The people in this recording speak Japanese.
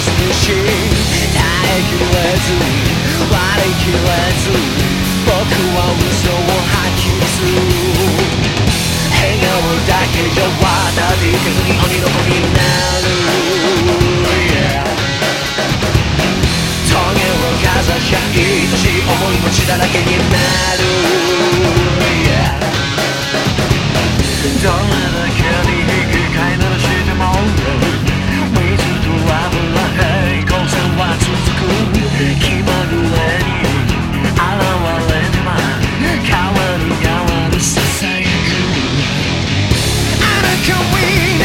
さすし耐えきれず割り切れず僕は嘘を吐きす笑顔だけじゃ渡っていけずに鬼の子になる、yeah 棘をかざしゃ愛しい思いも血だらけ can we